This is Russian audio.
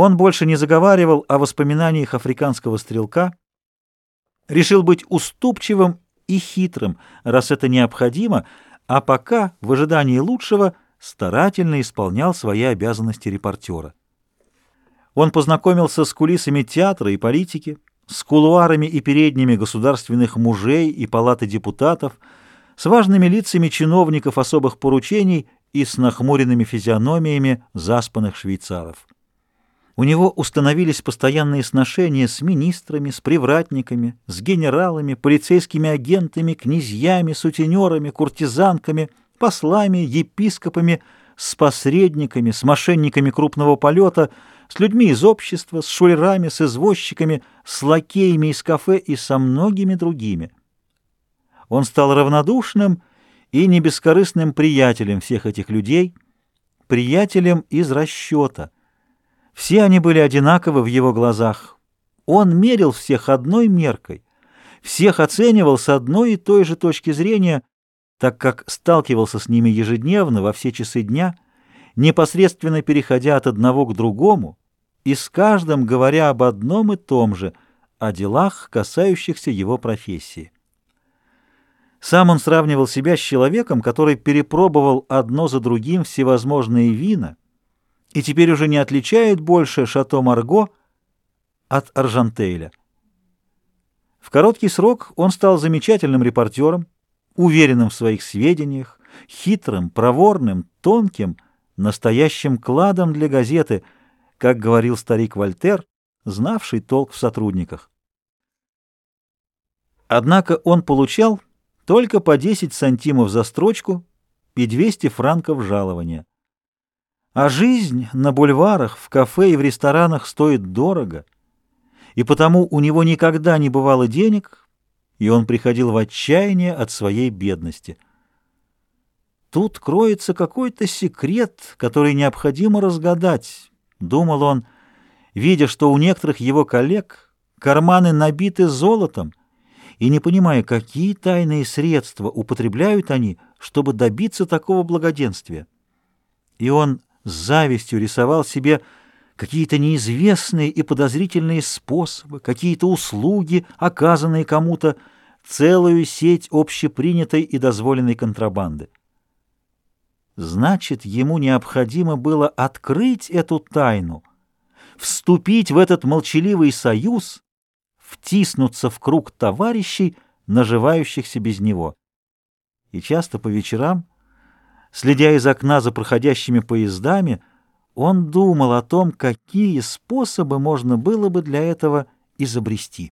Он больше не заговаривал о воспоминаниях африканского стрелка, решил быть уступчивым и хитрым, раз это необходимо, а пока, в ожидании лучшего, старательно исполнял свои обязанности репортера. Он познакомился с кулисами театра и политики, с кулуарами и передними государственных мужей и палаты депутатов, с важными лицами чиновников особых поручений и с нахмуренными физиономиями заспанных швейцаров. У него установились постоянные сношения с министрами, с привратниками, с генералами, полицейскими агентами, князьями, сутенерами, куртизанками, послами, епископами, с посредниками, с мошенниками крупного полета, с людьми из общества, с шулерами, с извозчиками, с лакеями из кафе и со многими другими. Он стал равнодушным и небескорыстным приятелем всех этих людей, приятелем из расчета — все они были одинаковы в его глазах. Он мерил всех одной меркой, всех оценивал с одной и той же точки зрения, так как сталкивался с ними ежедневно во все часы дня, непосредственно переходя от одного к другому и с каждым говоря об одном и том же, о делах, касающихся его профессии. Сам он сравнивал себя с человеком, который перепробовал одно за другим всевозможные вина, и теперь уже не отличает больше Шато Марго от Аржантейля. В короткий срок он стал замечательным репортером, уверенным в своих сведениях, хитрым, проворным, тонким, настоящим кладом для газеты, как говорил старик Вольтер, знавший толк в сотрудниках. Однако он получал только по 10 сантимов за строчку и 200 франков жалования. А жизнь на бульварах, в кафе и в ресторанах стоит дорого, и потому у него никогда не бывало денег, и он приходил в отчаяние от своей бедности. Тут кроется какой-то секрет, который необходимо разгадать, — думал он, видя, что у некоторых его коллег карманы набиты золотом, и не понимая, какие тайные средства употребляют они, чтобы добиться такого благоденствия. И он с завистью рисовал себе какие-то неизвестные и подозрительные способы, какие-то услуги, оказанные кому-то, целую сеть общепринятой и дозволенной контрабанды. Значит, ему необходимо было открыть эту тайну, вступить в этот молчаливый союз, втиснуться в круг товарищей, наживающихся без него. И часто по вечерам Следя из окна за проходящими поездами, он думал о том, какие способы можно было бы для этого изобрести.